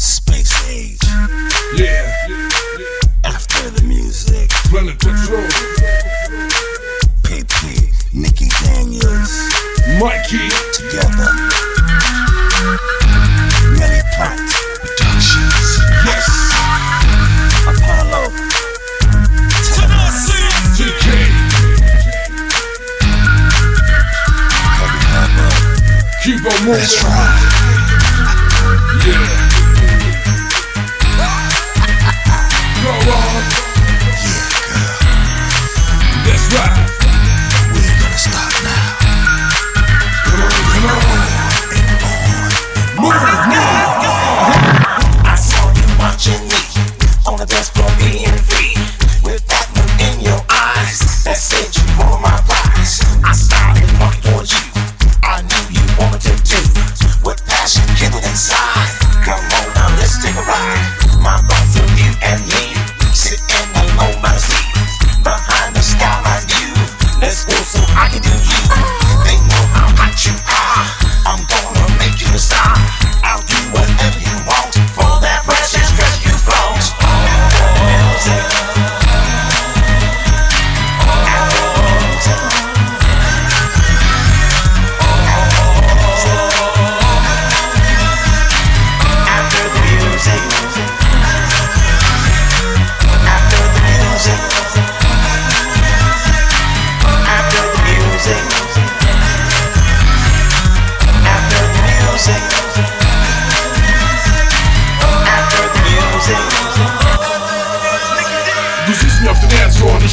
Space Age. Yeah, After the music. Planet Control. PP. Nikki Daniels. Mikey. Together. Nelly Platt. Productions. Yes. Apollo. Tennessee. TK. Keep on moving. That's right. Yeah.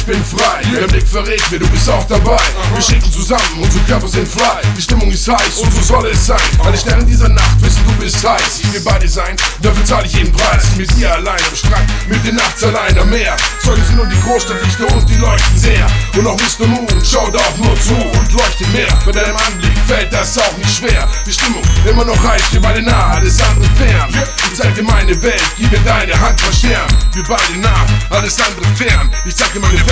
Bin frei. Der Blick verrät mir, du bist auch dabei. Wir schicken zusammen, unsere Körper sind frei. Die Stimmung ist heiß und so soll es sein. Alle Sterne dieser Nacht wissen, du bist heiß. Ich will bei dir sein, dafür zahle ich jeden Preis. Mit dir allein am Strand, mit dir nachts allein am Meer. Zeugen sind nur die Großstadtlichter und die leuchten sehr. Und auch Mr. Moon schaut auch nur zu und leuchtet mehr. Bei deinem Anblick fällt das auch nicht schwer. Die Stimmung immer noch heiß, wir beide nah, alles andere fern. Ich zeig dir meine Welt, gib mir deine Hand, Stern. Wir beide nah, alles andere fern. Ich zeig dir meine Welt,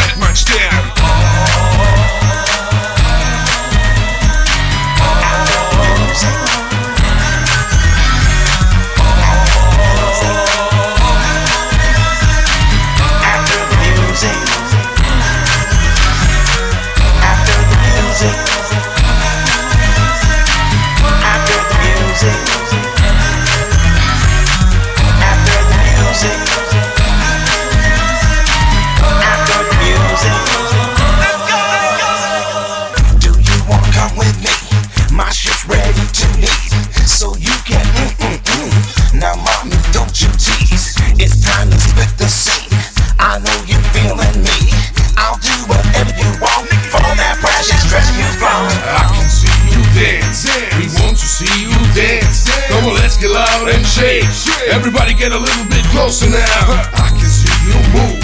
loud and shake. Everybody get a little bit closer now. I can see you move.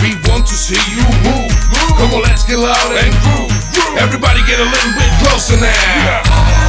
We want to see you move. Come on, let's get loud and groove. Everybody get a little bit closer now.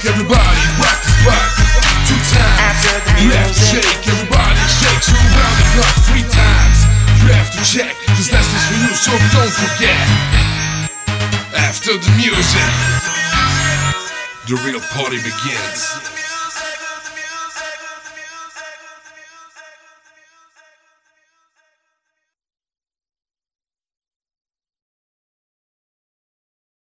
Everybody rock the spot. Two times. After the You music. shake, everybody shake. Two round the clock, three times. You have to check, cause lessons for you, so don't forget. After the music, the real party begins.